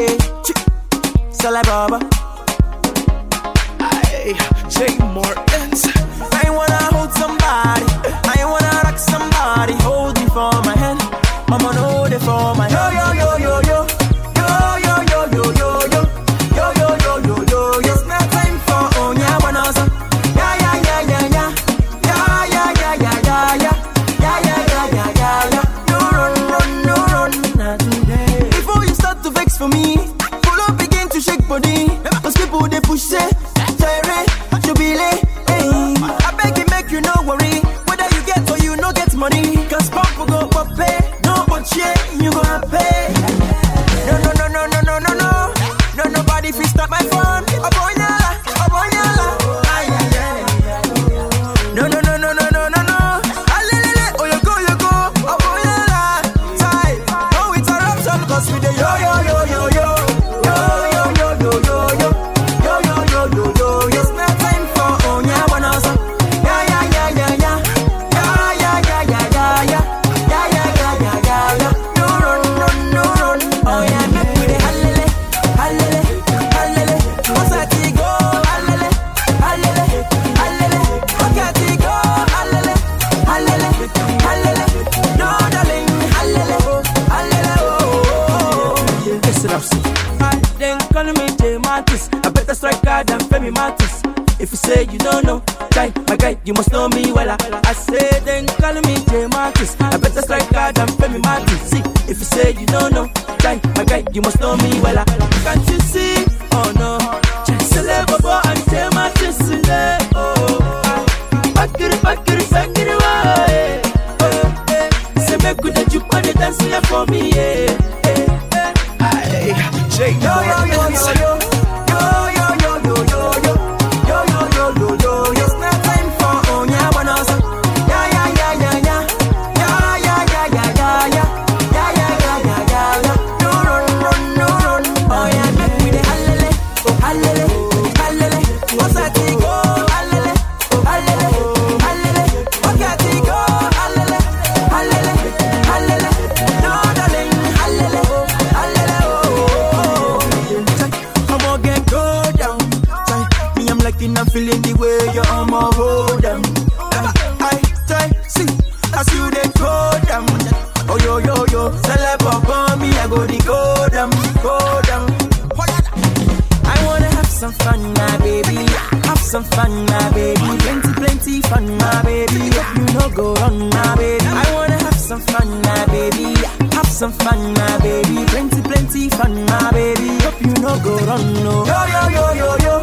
eh, Sala Baba. J Martins. I wanna hold somebody. I wanna rock somebody. Hold me for my hand. Mama know they for my yo yo yo yo yo. Yo yo yo Olmaz bir de better strike hard than Femi Marcus. If you say you don't know, guy, my guy, you must know me well. I, I say then call me J Marcus. I better strike hard than Femi Marcus. See, if you say you don't know, guy, my guy, you must know me well. Can't you see? Oh no, Celebo and J Marcus. Oh, Bakiri, bakiri, bakiri, why? Oh, eh. Say make we dey juke on the dance for me. Liking, I'm feeling the way you're on my hold down. I try, see, as you they go down. Oh yo yo yo, celeb up on me, I go the go down, go down. I wanna have some fun, my baby. Have some fun, my baby. Plenty, plenty fun, my baby. Hope you no go wrong, my baby. I wanna have some fun, my baby. Have some fun, my baby. Plenty, plenty fun, my baby. Hope you no go wrong, no. Yo, yo, yo, yo, yo.